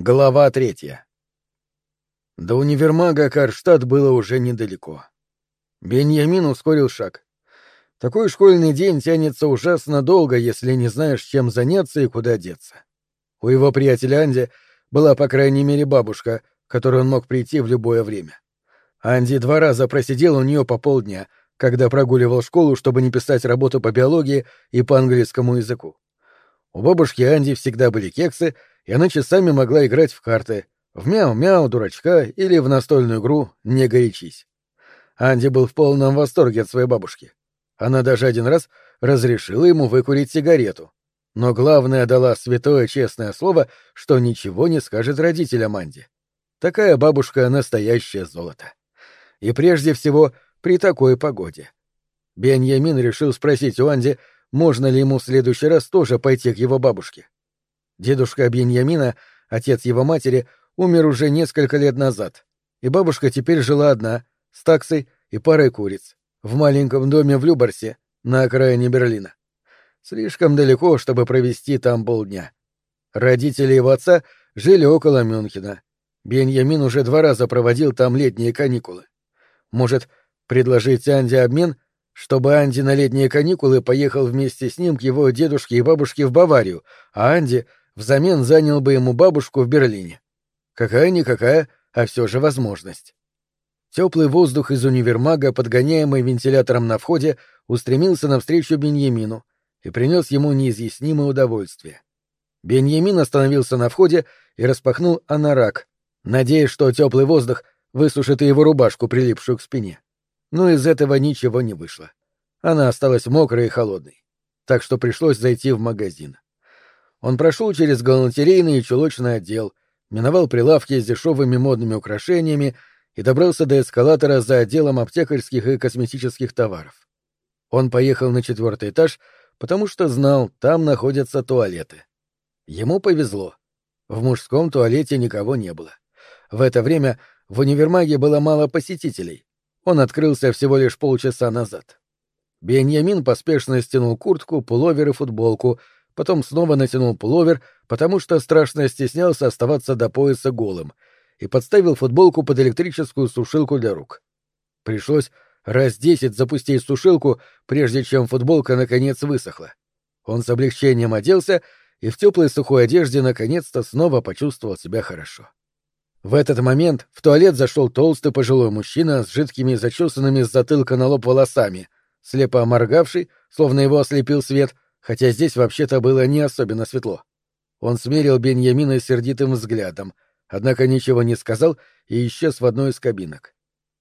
Глава третья. До универмага Карштадт было уже недалеко. Беньямин ускорил шаг. Такой школьный день тянется ужасно долго, если не знаешь, чем заняться и куда деться. У его приятеля Анди была, по крайней мере, бабушка, которой он мог прийти в любое время. Анди два раза просидел у нее по полдня, когда прогуливал школу, чтобы не писать работу по биологии и по английскому языку. У бабушки Анди всегда были кексы, и она часами могла играть в карты, в мяу-мяу, дурачка или в настольную игру «Не горячись». Анди был в полном восторге от своей бабушки. Она даже один раз разрешила ему выкурить сигарету. Но главное дала святое честное слово, что ничего не скажет родителям Анди. Такая бабушка — настоящее золото. И прежде всего при такой погоде. Беньямин решил спросить у Анди, можно ли ему в следующий раз тоже пойти к его бабушке. Дедушка Беньямина, отец его матери, умер уже несколько лет назад, и бабушка теперь жила одна, с таксой и парой куриц, в маленьком доме в Любарсе, на окраине Берлина. Слишком далеко, чтобы провести там полдня. Родители его отца жили около Мюнхена. Беньямин уже два раза проводил там летние каникулы. Может, предложить Анде обмен, чтобы Анди на летние каникулы поехал вместе с ним к его дедушке и бабушке в Баварию, а Анди взамен занял бы ему бабушку в Берлине. Какая-никакая, а все же возможность. Теплый воздух из универмага, подгоняемый вентилятором на входе, устремился навстречу Беньямину и принес ему неизъяснимое удовольствие. Беньямин остановился на входе и распахнул анарак, надеясь, что теплый воздух высушит и его рубашку, прилипшую к спине. Но из этого ничего не вышло. Она осталась мокрой и холодной. Так что пришлось зайти в магазин. Он прошел через галантерейный и чулочный отдел, миновал прилавки с дешевыми модными украшениями и добрался до эскалатора за отделом аптекарских и косметических товаров. Он поехал на четвертый этаж, потому что знал, там находятся туалеты. Ему повезло. В мужском туалете никого не было. В это время в универмаге было мало посетителей. Он открылся всего лишь полчаса назад. Беньямин поспешно стянул куртку, пуловер и футболку — потом снова натянул пуловер, потому что страшно стеснялся оставаться до пояса голым, и подставил футболку под электрическую сушилку для рук. Пришлось раз десять запустить сушилку, прежде чем футболка наконец высохла. Он с облегчением оделся и в теплой сухой одежде наконец-то снова почувствовал себя хорошо. В этот момент в туалет зашел толстый пожилой мужчина с жидкими зачесанными с затылка на лоб волосами, слепо моргавший, словно его ослепил свет — хотя здесь вообще-то было не особенно светло. Он смерил Беньямина сердитым взглядом, однако ничего не сказал и исчез в одной из кабинок.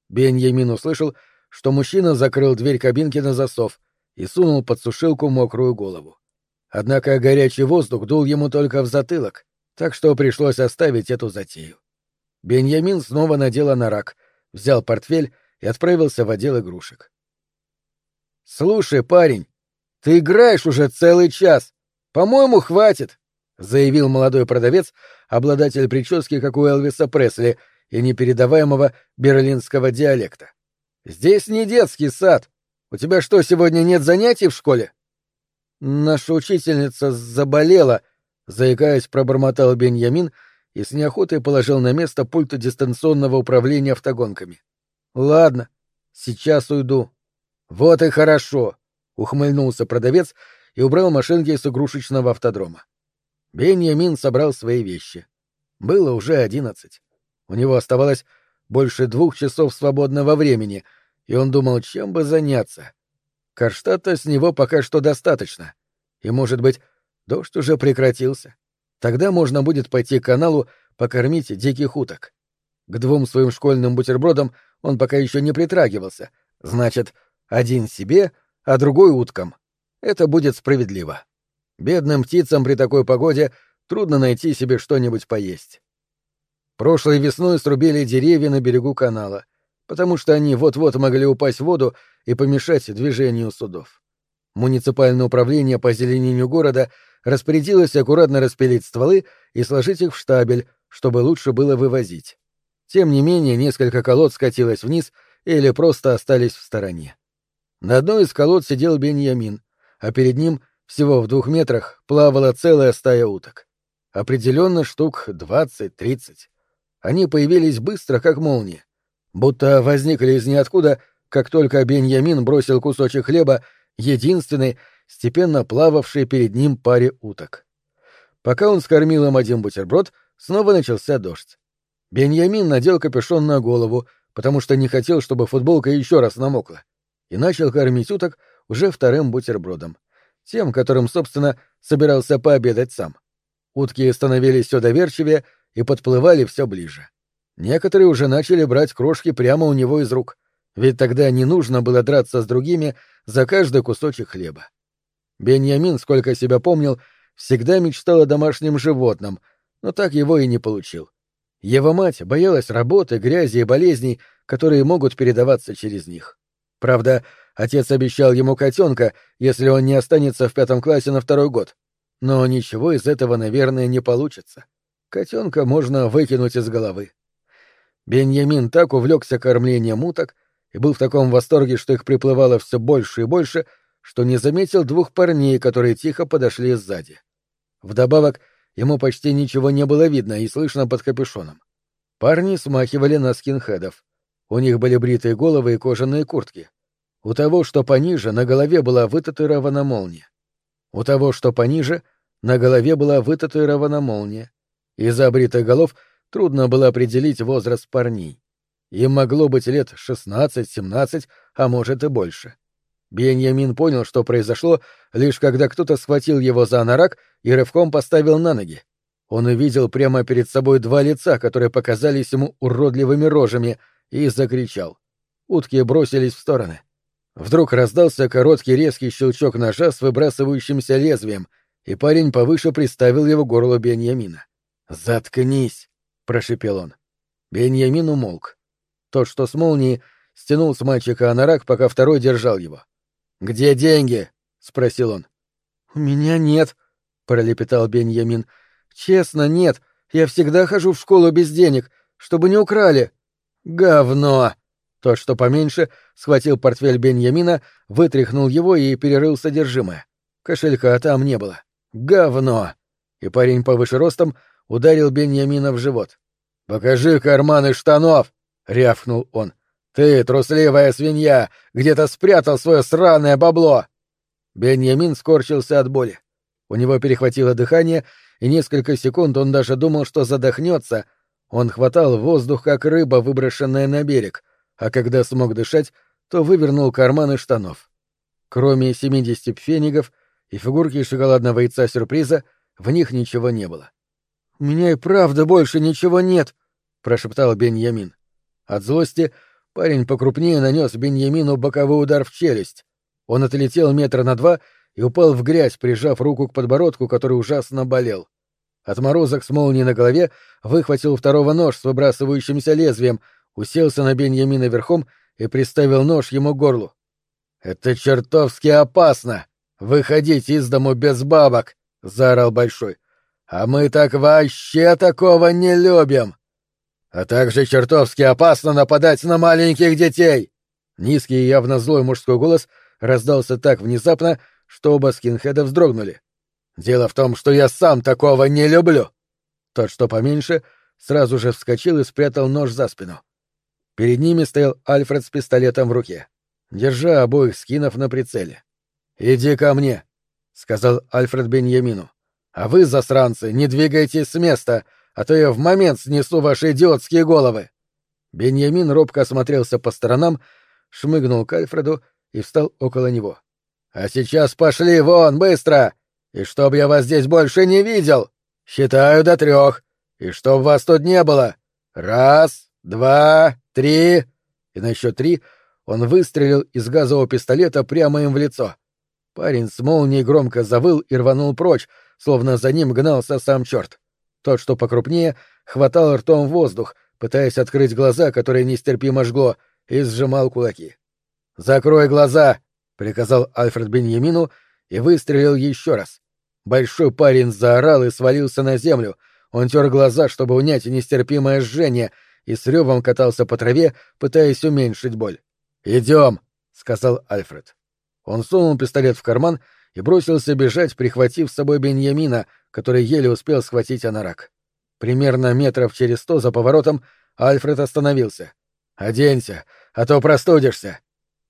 Беньямин услышал, что мужчина закрыл дверь кабинки на засов и сунул под сушилку мокрую голову. Однако горячий воздух дул ему только в затылок, так что пришлось оставить эту затею. Беньямин снова надел анорак, взял портфель и отправился в отдел игрушек. «Слушай, парень», ты играешь уже целый час. По-моему, хватит, заявил молодой продавец, обладатель прически, как у Элвиса Пресли, и непередаваемого берлинского диалекта. Здесь не детский сад. У тебя что, сегодня нет занятий в школе? Наша учительница заболела, заикаясь, пробормотал Беньямин и с неохотой положил на место пульт дистанционного управления автогонками. Ладно, сейчас уйду. Вот и хорошо ухмыльнулся продавец и убрал машинки с игрушечного автодрома. Беньямин собрал свои вещи. Было уже одиннадцать. У него оставалось больше двух часов свободного времени, и он думал, чем бы заняться. Карштадта с него пока что достаточно. И, может быть, дождь уже прекратился. Тогда можно будет пойти к каналу покормить диких уток. К двум своим школьным бутербродам он пока еще не притрагивался. Значит, один себе — а другой — уткам. Это будет справедливо. Бедным птицам при такой погоде трудно найти себе что-нибудь поесть. Прошлой весной срубили деревья на берегу канала, потому что они вот-вот могли упасть в воду и помешать движению судов. Муниципальное управление по зеленению города распорядилось аккуратно распилить стволы и сложить их в штабель, чтобы лучше было вывозить. Тем не менее, несколько колод скатилось вниз или просто остались в стороне. На одной из колод сидел Беньямин, а перед ним, всего в двух метрах, плавала целая стая уток. Определенно штук двадцать-тридцать. Они появились быстро, как молния. Будто возникли из ниоткуда, как только Беньямин бросил кусочек хлеба единственной, степенно плававшей перед ним паре уток. Пока он скормил им один бутерброд, снова начался дождь. Беньямин надел капюшон на голову, потому что не хотел, чтобы футболка еще раз намокла, и начал кормить уток уже вторым бутербродом, тем, которым, собственно, собирался пообедать сам. Утки становились все доверчивее и подплывали все ближе. Некоторые уже начали брать крошки прямо у него из рук, ведь тогда не нужно было драться с другими за каждый кусочек хлеба. Беньямин, сколько себя помнил, всегда мечтал о домашнем животном, но так его и не получил. Его мать боялась работы, грязи и болезней, которые могут передаваться через них. Правда, отец обещал ему котенка, если он не останется в пятом классе на второй год. Но ничего из этого, наверное, не получится. Котенка можно выкинуть из головы. Беньямин так увлекся кормлением уток и был в таком восторге, что их приплывало все больше и больше, что не заметил двух парней, которые тихо подошли сзади. Вдобавок, ему почти ничего не было видно и слышно под капюшоном. Парни смахивали на скинхедов. У них были бритые головы и кожаные куртки. У того, что пониже, на голове была вытатуирована молния. У того, что пониже, на голове была вытатуирована молния. Из-за бритых голов трудно было определить возраст парней. Им могло быть лет шестнадцать-семнадцать, а может и больше. Беньямин понял, что произошло, лишь когда кто-то схватил его за анорак и рывком поставил на ноги. Он увидел прямо перед собой два лица, которые показались ему уродливыми рожами, и закричал. Утки бросились в стороны. Вдруг раздался короткий резкий щелчок ножа с выбрасывающимся лезвием, и парень повыше приставил его к горлу Беньямина. «Заткнись!» — прошепел он. Беньямин умолк. Тот, что с молнией, стянул с мальчика анорак, пока второй держал его. «Где деньги?» — спросил он. «У меня нет», — пролепетал Беньямин. «Честно, нет. Я всегда хожу в школу без денег, чтобы не украли». «Говно!» Тот, что поменьше, схватил портфель Беньямина, вытряхнул его и перерыл содержимое. Кошелька там не было. «Говно!» И парень повыше ростом ударил Беньямина в живот. «Покажи карманы штанов!» — рявкнул он. «Ты, трусливая свинья, где-то спрятал свое сраное бабло!» Беньямин скорчился от боли. У него перехватило дыхание, и несколько секунд он даже думал, что задохнется. Он хватал воздух, как рыба, выброшенная на берег, а когда смог дышать, то вывернул карманы штанов. Кроме семидесяти пфенигов и фигурки шоколадного яйца сюрприза, в них ничего не было. «У меня и правда больше ничего нет», — прошептал Беньямин. От злости Парень покрупнее нанес Беньямину боковой удар в челюсть. Он отлетел метра на два и упал в грязь, прижав руку к подбородку, который ужасно болел. Отморозок с молнией на голове выхватил второго нож с выбрасывающимся лезвием, уселся на Беньямина верхом и приставил нож ему к горлу. «Это чертовски опасно! Выходить из дому без бабок!» — заорал Большой. «А мы так вообще такого не любим!» а также чертовски опасно нападать на маленьких детей!» Низкий и явно злой мужской голос раздался так внезапно, что оба скинхеда вздрогнули. «Дело в том, что я сам такого не люблю!» Тот, что поменьше, сразу же вскочил и спрятал нож за спину. Перед ними стоял Альфред с пистолетом в руке, держа обоих скинов на прицеле. «Иди ко мне», — сказал Альфред Беньямину. «А вы, засранцы, не двигайтесь с места, а то я в момент снесу ваши идиотские головы. Беньямин робко осмотрелся по сторонам, шмыгнул к Альфреду и встал около него. А сейчас пошли вон, быстро! И чтоб я вас здесь больше не видел! Считаю до трех. И чтоб вас тут не было. Раз, два, три. И на счет три он выстрелил из газового пистолета прямо им в лицо. Парень с молнией громко завыл и рванул прочь, словно за ним гнался сам черт. Тот, что покрупнее, хватал ртом воздух, пытаясь открыть глаза, которые нестерпимо жгло, и сжимал кулаки. «Закрой глаза!» — приказал Альфред Беньямину и выстрелил еще раз. Большой парень заорал и свалился на землю. Он тер глаза, чтобы унять нестерпимое жжение, и с ревом катался по траве, пытаясь уменьшить боль. «Идем!» — сказал Альфред. Он сунул пистолет в карман и бросился бежать, прихватив с собой Беньямина, который еле успел схватить анарак. Примерно метров через сто за поворотом Альфред остановился. «Оденься, а то простудишься!»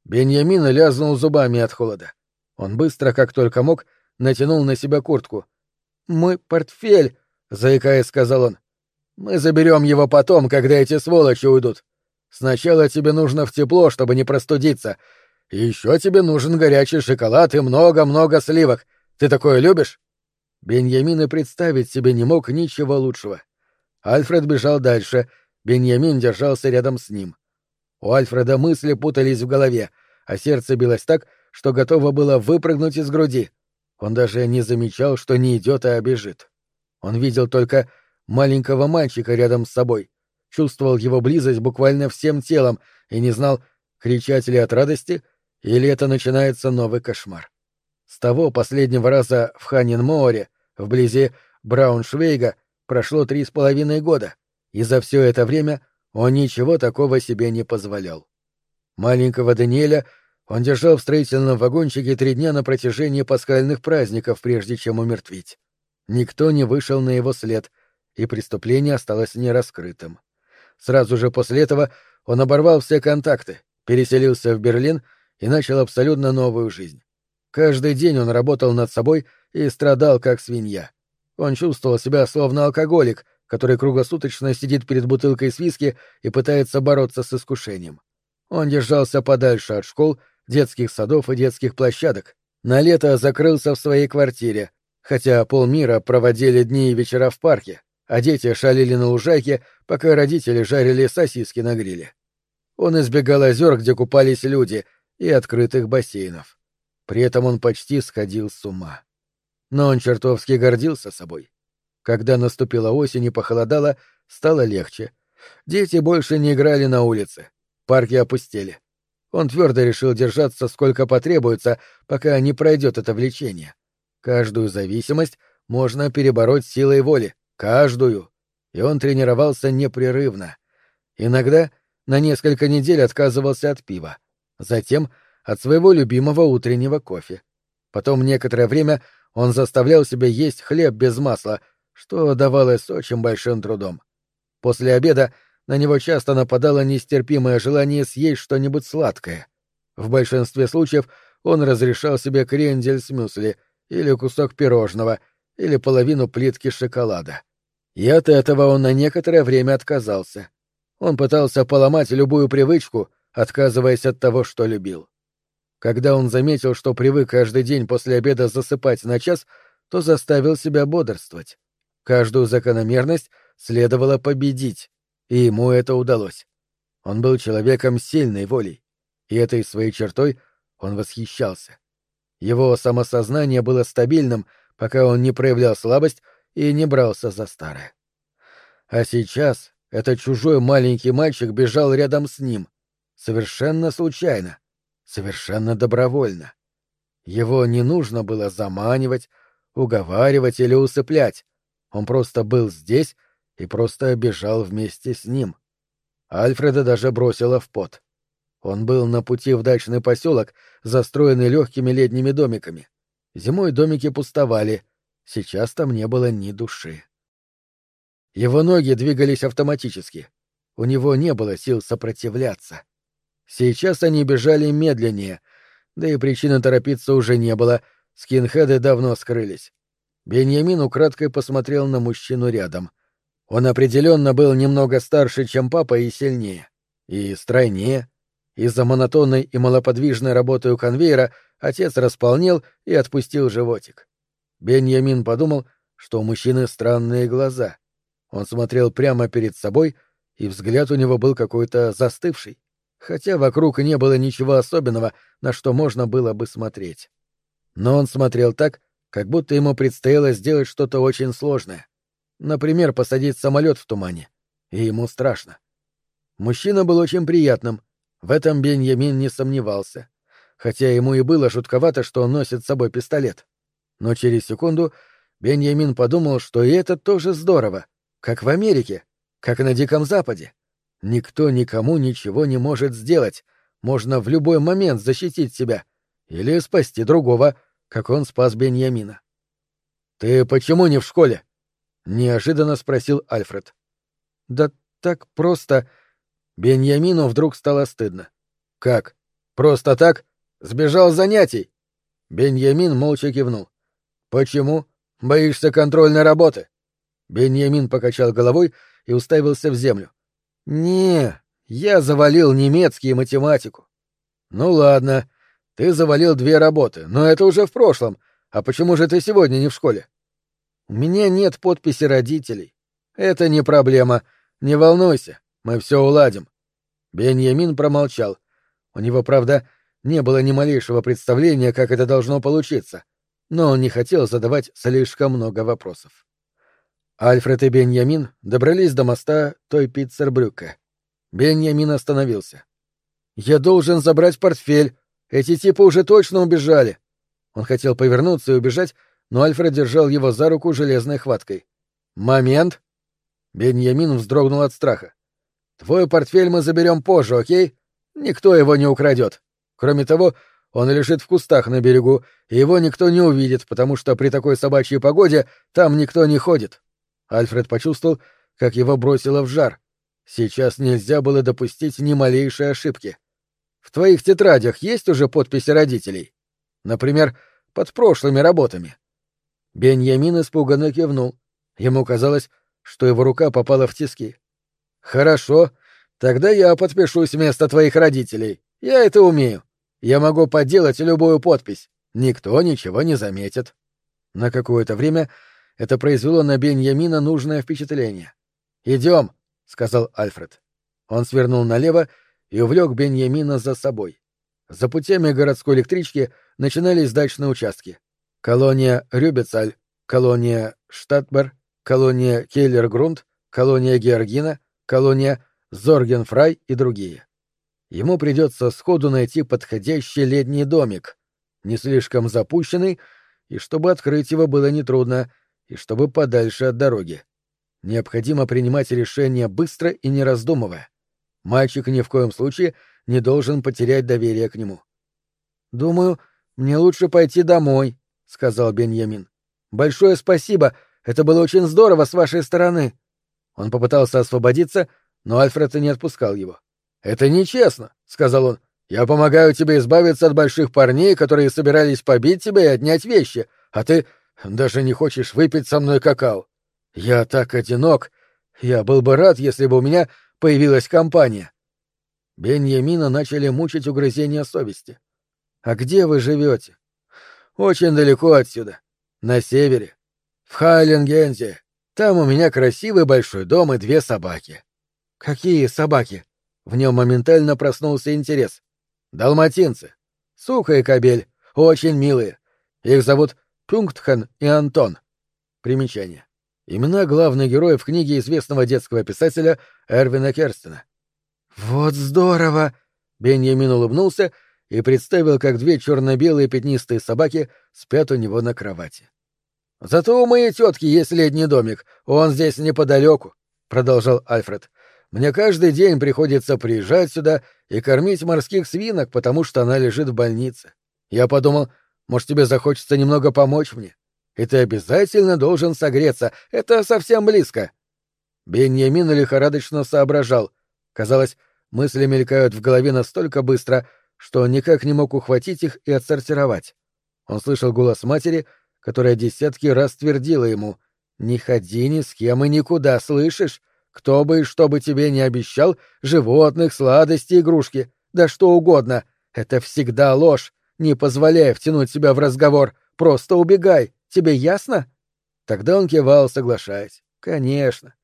Беньямин лязнул зубами от холода. Он быстро, как только мог, натянул на себя куртку. «Мой портфель!» — заикаясь, сказал он. «Мы заберем его потом, когда эти сволочи уйдут. Сначала тебе нужно в тепло, чтобы не простудиться. еще тебе нужен горячий шоколад и много-много сливок. Ты такое любишь?» Беньямин и представить себе не мог ничего лучшего. Альфред бежал дальше, Беньямин держался рядом с ним. У Альфреда мысли путались в голове, а сердце билось так, что готово было выпрыгнуть из груди. Он даже не замечал, что не идет, а бежит. Он видел только маленького мальчика рядом с собой, чувствовал его близость буквально всем телом и не знал, кричать ли от радости, или это начинается новый кошмар. С того последнего раза в Ханин-Море, вблизи Брауншвейга, прошло три с половиной года, и за все это время он ничего такого себе не позволял. Маленького Даниэля он держал в строительном вагончике три дня на протяжении пасхальных праздников, прежде чем умертвить. Никто не вышел на его след, и преступление осталось нераскрытым. Сразу же после этого он оборвал все контакты, переселился в Берлин и начал абсолютно новую жизнь. Каждый день он работал над собой и страдал как свинья. Он чувствовал себя словно алкоголик, который круглосуточно сидит перед бутылкой с виски и пытается бороться с искушением. Он держался подальше от школ детских садов и детских площадок. На лето закрылся в своей квартире, хотя полмира проводили дни и вечера в парке, а дети шалили на лужайке, пока родители жарили сосиски на гриле. Он избегал озер, где купались люди, и открытых бассейнов. При этом он почти сходил с ума. Но он чертовски гордился собой. Когда наступила осень и похолодало, стало легче. Дети больше не играли на улице. Парки опустели. Он твердо решил держаться сколько потребуется, пока не пройдет это влечение. Каждую зависимость можно перебороть силой воли. Каждую. И он тренировался непрерывно. Иногда на несколько недель отказывался от пива. Затем от своего любимого утреннего кофе. Потом некоторое время он заставлял себя есть хлеб без масла, что давалось очень большим трудом. После обеда на него часто нападало нестерпимое желание съесть что-нибудь сладкое. В большинстве случаев он разрешал себе крендель с мюсли или кусок пирожного или половину плитки шоколада. И от этого он на некоторое время отказался. Он пытался поломать любую привычку, отказываясь от того, что любил. Когда он заметил, что привык каждый день после обеда засыпать на час, то заставил себя бодрствовать. Каждую закономерность следовало победить и ему это удалось. Он был человеком сильной волей, и этой своей чертой он восхищался. Его самосознание было стабильным, пока он не проявлял слабость и не брался за старое. А сейчас этот чужой маленький мальчик бежал рядом с ним, совершенно случайно, совершенно добровольно. Его не нужно было заманивать, уговаривать или усыплять. Он просто был здесь и просто бежал вместе с ним. Альфреда даже бросила в пот. Он был на пути в дачный поселок, застроенный легкими летними домиками. Зимой домики пустовали, сейчас там не было ни души. Его ноги двигались автоматически. У него не было сил сопротивляться. Сейчас они бежали медленнее, да и причины торопиться уже не было, скинхеды давно скрылись. Беньямин украдкой посмотрел на мужчину рядом. Он определенно был немного старше, чем папа, и сильнее. И стройнее. Из-за монотонной и малоподвижной работы у конвейера отец располнел и отпустил животик. Беньямин подумал, что у мужчины странные глаза. Он смотрел прямо перед собой, и взгляд у него был какой-то застывший, хотя вокруг не было ничего особенного, на что можно было бы смотреть. Но он смотрел так, как будто ему предстояло сделать что-то очень сложное. Например, посадить самолет в тумане. И ему страшно. Мужчина был очень приятным. В этом Беньямин не сомневался. Хотя ему и было жутковато, что он носит с собой пистолет. Но через секунду Беньямин подумал, что и это тоже здорово. Как в Америке. Как на Диком Западе. Никто никому ничего не может сделать. Можно в любой момент защитить себя. Или спасти другого, как он спас Беньямина. Ты почему не в школе? Неожиданно спросил Альфред. Да так просто. Беньямину вдруг стало стыдно. Как? Просто так? Сбежал с занятий? Беньямин молча кивнул. Почему? Боишься контрольной работы? Беньямин покачал головой и уставился в землю. Не, я завалил немецкий и математику. Ну ладно, ты завалил две работы, но это уже в прошлом. А почему же ты сегодня не в школе? У меня нет подписи родителей. Это не проблема. Не волнуйся, мы все уладим. Беньямин промолчал. У него, правда, не было ни малейшего представления, как это должно получиться, но он не хотел задавать слишком много вопросов. Альфред и Беньямин добрались до моста той Питцербрюка. Беньямин остановился. «Я должен забрать портфель. Эти типы уже точно убежали». Он хотел повернуться и убежать, но Альфред держал его за руку железной хваткой. «Момент!» Беньямин вздрогнул от страха. «Твой портфель мы заберем позже, окей? Никто его не украдет. Кроме того, он лежит в кустах на берегу, и его никто не увидит, потому что при такой собачьей погоде там никто не ходит». Альфред почувствовал, как его бросило в жар. Сейчас нельзя было допустить ни малейшей ошибки. В твоих тетрадях есть уже подписи родителей? Например, под прошлыми работами. Беньямин испуганно кивнул. Ему казалось, что его рука попала в тиски. Хорошо, тогда я подпишусь вместо твоих родителей. Я это умею. Я могу подделать любую подпись. Никто ничего не заметит. На какое-то время это произвело на Беньямина нужное впечатление. «Идем», — сказал Альфред. Он свернул налево и увлек Беньямина за собой. За путями городской электрички начинались дачные участки. Колония Рюбецаль, колония Штатбер, колония Кейлергрунд, колония Георгина, колония Зоргенфрай и другие. Ему придется сходу найти подходящий летний домик, не слишком запущенный, и чтобы открыть его было нетрудно, и чтобы подальше от дороги. Необходимо принимать решение быстро и не раздумывая. Мальчик ни в коем случае не должен потерять доверие к нему. «Думаю, мне лучше пойти домой», — сказал Беньямин. «Большое спасибо, это было очень здорово с вашей стороны». Он попытался освободиться, но Альфред не отпускал его. «Это нечестно», — сказал он. «Я помогаю тебе избавиться от больших парней, которые собирались побить тебя и отнять вещи, а ты даже не хочешь выпить со мной какао. Я так одинок. Я был бы рад, если бы у меня появилась компания». Беньямина начали мучить угрызения совести. «А где вы живете?» «Очень далеко отсюда. На севере. В Хайленгензе. Там у меня красивый большой дом и две собаки». «Какие собаки?» В нем моментально проснулся интерес. «Далматинцы. Сука и кобель. Очень милые. Их зовут Пунктхан и Антон». Примечание. Имена главных героев книги известного детского писателя Эрвина Керстена. «Вот здорово!» Беньямин улыбнулся и представил, как две черно-белые пятнистые собаки спят у него на кровати. «Зато у моей тетки есть летний домик, он здесь неподалеку», — продолжал Альфред. Мне каждый день приходится приезжать сюда и кормить морских свинок, потому что она лежит в больнице. Я подумал, может, тебе захочется немного помочь мне? И ты обязательно должен согреться. Это совсем близко. Беньямин лихорадочно соображал. Казалось, мысли мелькают в голове настолько быстро, что никак не мог ухватить их и отсортировать. Он слышал голос матери, которая десятки раз твердила ему «Не ходи ни с кем и никуда, слышишь? Кто бы и что бы тебе не обещал, животных, сладости, игрушки, да что угодно, это всегда ложь. Не позволяй втянуть себя в разговор, просто убегай. Тебе ясно? Тогда он кивал, соглашаясь. Конечно.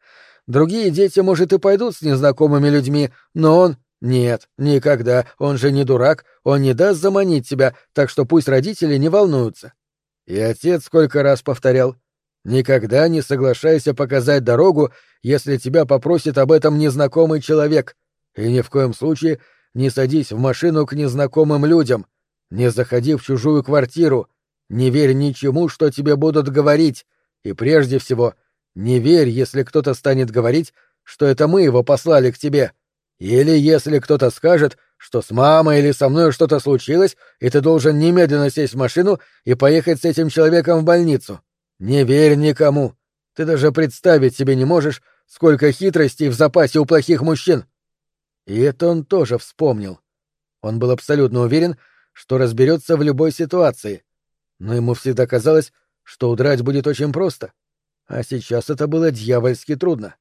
Другие дети, может, и пойдут с незнакомыми людьми, но он... Нет, никогда. Он же не дурак, он не даст заманить тебя, так что пусть родители не волнуются. И отец сколько раз повторял. Никогда не соглашайся показать дорогу, если тебя попросит об этом незнакомый человек, и ни в коем случае не садись в машину к незнакомым людям, не заходи в чужую квартиру, не верь ничему, что тебе будут говорить, и прежде всего не верь, если кто-то станет говорить, что это мы его послали к тебе, или если кто-то скажет, что с мамой или со мной что-то случилось, и ты должен немедленно сесть в машину и поехать с этим человеком в больницу. Не верь никому. Ты даже представить себе не можешь, сколько хитростей в запасе у плохих мужчин. И это он тоже вспомнил. Он был абсолютно уверен, что разберется в любой ситуации. Но ему всегда казалось, что удрать будет очень просто. А сейчас это было дьявольски трудно.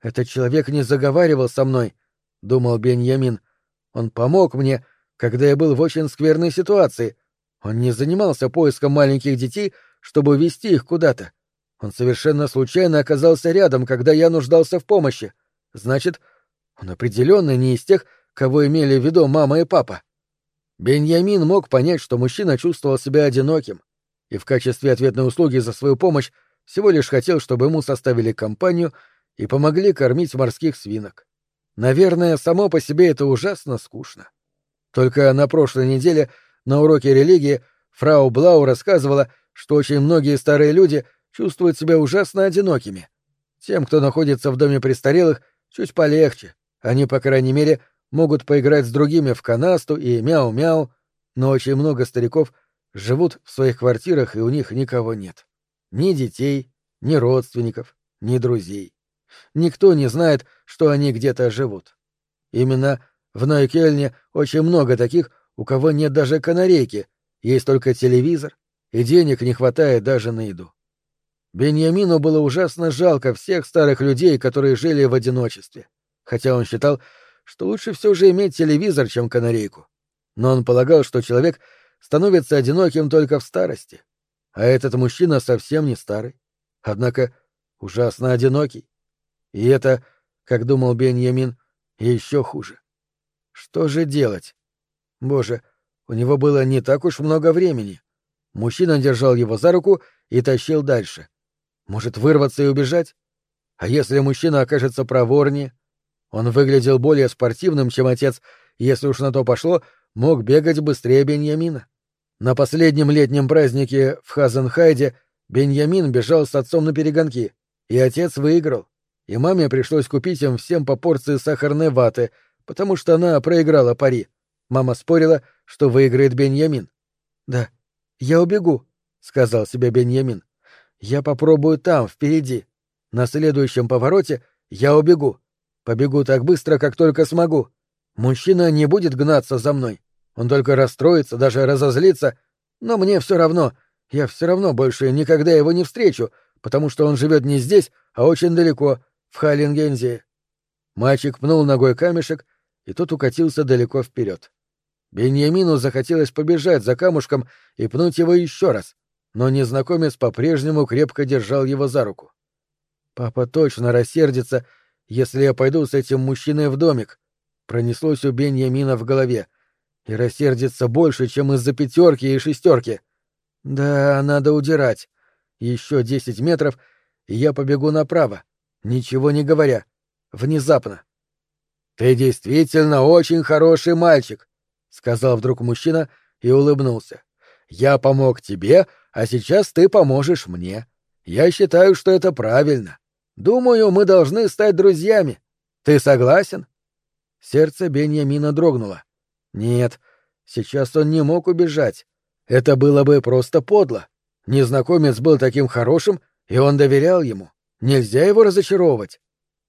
«Этот человек не заговаривал со мной», — думал Беньямин. «Он помог мне, когда я был в очень скверной ситуации. Он не занимался поиском маленьких детей, чтобы вести их куда-то. Он совершенно случайно оказался рядом, когда я нуждался в помощи. Значит, он определенно не из тех, кого имели в виду мама и папа. Беньямин мог понять, что мужчина чувствовал себя одиноким, и в качестве ответной услуги за свою помощь всего лишь хотел, чтобы ему составили компанию и помогли кормить морских свинок. Наверное, само по себе это ужасно скучно. Только на прошлой неделе на уроке религии фрау Блау рассказывала, что очень многие старые люди чувствуют себя ужасно одинокими. Тем, кто находится в доме престарелых, чуть полегче. Они, по крайней мере, могут поиграть с другими в канасту и мяу-мяу, но очень много стариков живут в своих квартирах, и у них никого нет. Ни детей, ни родственников, ни друзей. Никто не знает, что они где-то живут. Именно в Нойкельне очень много таких, у кого нет даже канарейки, есть только телевизор, и денег не хватает даже на еду. Беньямину было ужасно жалко всех старых людей, которые жили в одиночестве, хотя он считал, что лучше все же иметь телевизор, чем канарейку. Но он полагал, что человек становится одиноким только в старости. А этот мужчина совсем не старый. Однако ужасно одинокий. И это, как думал Беньямин, еще хуже. Что же делать? Боже, у него было не так уж много времени. Мужчина держал его за руку и тащил дальше. Может, вырваться и убежать? А если мужчина окажется проворнее, он выглядел более спортивным, чем отец, если уж на то пошло, мог бегать быстрее Беньямина. На последнем летнем празднике в Хазенхайде Беньямин бежал с отцом на перегонки, и отец выиграл, и маме пришлось купить им всем по порции сахарной ваты, потому что она проиграла пари. Мама спорила, что выиграет Беньямин. «Да, я убегу», — сказал себе Беньямин. «Я попробую там, впереди. На следующем повороте я убегу. Побегу так быстро, как только смогу. Мужчина не будет гнаться за мной. Он только расстроится, даже разозлится. Но мне все равно. Я все равно больше никогда его не встречу, потому что он живет не здесь, а очень далеко, в Халлингензе. Мальчик пнул ногой камешек, и тот укатился далеко вперед. Беньямину захотелось побежать за камушком и пнуть его еще раз, но незнакомец по-прежнему крепко держал его за руку. Папа точно рассердится, если я пойду с этим мужчиной в домик, пронеслось у Беньямина в голове, и рассердится больше, чем из-за пятерки и шестерки. Да, надо удирать. Еще десять метров, и я побегу направо, ничего не говоря, внезапно. Ты действительно очень хороший мальчик, сказал вдруг мужчина и улыбнулся. Я помог тебе, а сейчас ты поможешь мне. Я считаю, что это правильно. Думаю, мы должны стать друзьями. Ты согласен? Сердце Беньямина дрогнуло. Нет, сейчас он не мог убежать. Это было бы просто подло. Незнакомец был таким хорошим, и он доверял ему. Нельзя его разочаровывать.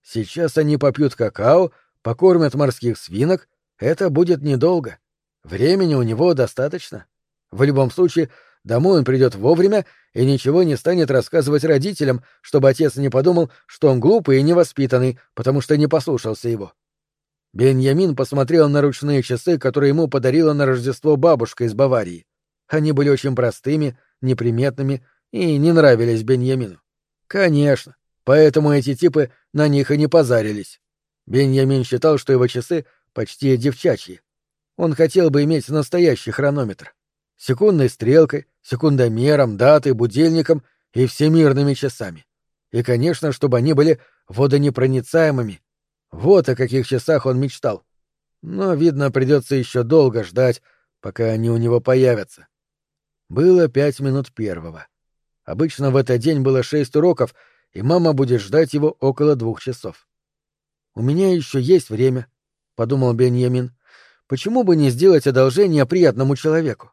Сейчас они попьют какао, покормят морских свинок. Это будет недолго. Времени у него достаточно. В любом случае, Домой он придет вовремя и ничего не станет рассказывать родителям, чтобы отец не подумал, что он глупый и невоспитанный, потому что не послушался его. Беньямин посмотрел на ручные часы, которые ему подарила на Рождество бабушка из Баварии. Они были очень простыми, неприметными и не нравились Беньямину. Конечно, поэтому эти типы на них и не позарились. Беньямин считал, что его часы почти девчачьи. Он хотел бы иметь настоящий хронометр секундной стрелкой, секундомером, датой, будильником и всемирными часами. И, конечно, чтобы они были водонепроницаемыми. Вот о каких часах он мечтал. Но, видно, придется еще долго ждать, пока они у него появятся. Было пять минут первого. Обычно в этот день было шесть уроков, и мама будет ждать его около двух часов. «У меня еще есть время», — подумал Беньямин. «Почему бы не сделать одолжение приятному человеку?